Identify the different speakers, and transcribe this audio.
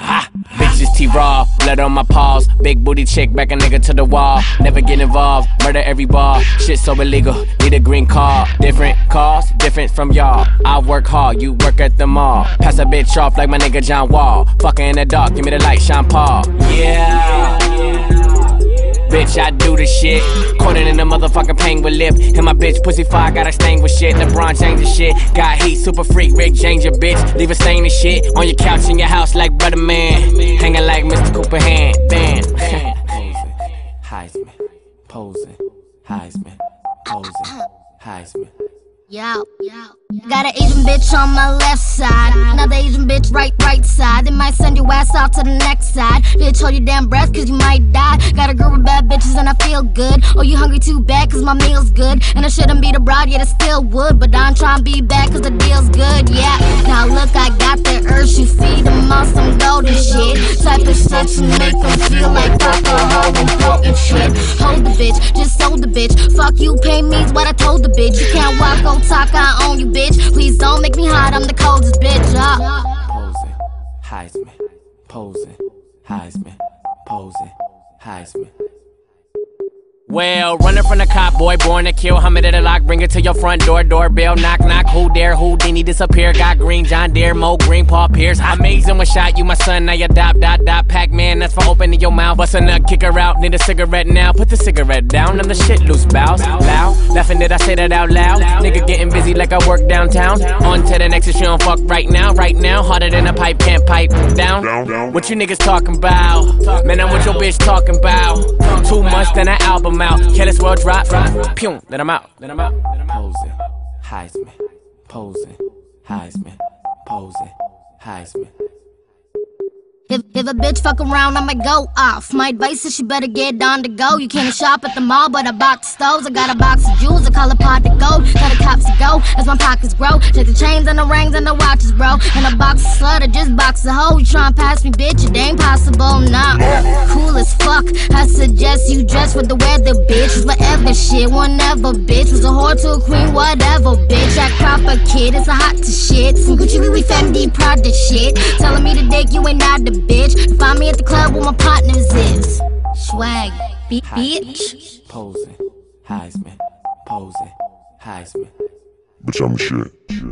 Speaker 1: Bitches T raw, blood on my paws. Big booty chick, back a nigga to the wall. Never get involved, murder every ball. Shit so illegal, need a green card. Different cars, different from y'all. I work hard, you work at the mall. Pass a bitch off like my nigga John Wall. Fucking in the dark, give me the light, Sean Paul. Yeah. Bitch, I do the shit. Coated in the motherfucking penguin lip. And my bitch pussy fire got a stain with shit. LeBron James and shit. Got heat, super freak, Rick James your bitch. Leave a stain and shit. On your couch in your house like brother man. Hanging like Mr. Cooper hand. Bam. Heisman. Posing. Heisman. Posing. Heisman.
Speaker 2: Yo, yo. Got an Asian bitch on my left side, another Asian bitch right, right side. Ass off to the next side. Bitch, hold your damn breath, cause you might die. Got a girl with bad bitches and I feel good. Oh, you hungry too bad, cause my meal's good. And I shouldn't be the bride, yet I still would. But I'm trying to be back, cause the deal's good, yeah. Now look, I got the urge, you feed them all some golden shit. Type of shit to make them feel like alcohol important shit. Hold the bitch, just hold the bitch. Fuck you, pay me's what I told the bitch. You can't walk, go talk, I own you, bitch. Please don't make me hot, I'm the coldest bitch. Uh.
Speaker 1: Posing. Heisman. Posing. Heisman. Posing. Heisman. Well, running from the cop, boy, born to kill. Hummer to the lock, bring it to your front door, doorbell, knock, knock. Who dare, who Houdini disappear? Got green, John Deere, Mo, Green, Paul Pierce. Amazing one shot, you my son, now you dot, dot, dot. Pac Man, that's for opening your mouth. Bust a nut, kick her out, need a cigarette now. Put the cigarette down, I'm the shit loose, bows. Loud, laughing, did I say that out loud? Nigga getting busy like I work downtown. On to the next, you don't fuck right now, right now. Harder than a pipe, can't pipe down. What you niggas talking about? Man, I'm what your bitch talking about. Two months, then an album out. Careless world drop, pew, then I'm out, then I'm out. Posing, Heisman, posing, Heisman, posing, Heisman.
Speaker 2: If, if a bitch fuck around, I might go off. My advice is she better get on to go. You can't shop at the mall, but I bought the stoves. I got a box of jewels, I call it pot to go. Got a cops to go as my pockets grow. Check the chains and the rings and the watches, bro. And a box of slut, I just box a hoe. You tryna pass me, bitch? It ain't possible, nah. Cool as fuck. I suggest you dress with the weather, bitch. Whatever shit, whenever, bitch. Was a whore to a queen, whatever, bitch. I crop a kid, it's a hot to shit. Some Gucci, Louis, Fendi, Prada shit. Telling me to dick, you ain't not the bitch. Find me at the club where my partners is. Swag, be- bitch.
Speaker 1: Posing, Heisman, posing, Heisman.
Speaker 3: Bitch, I'm shit. shit.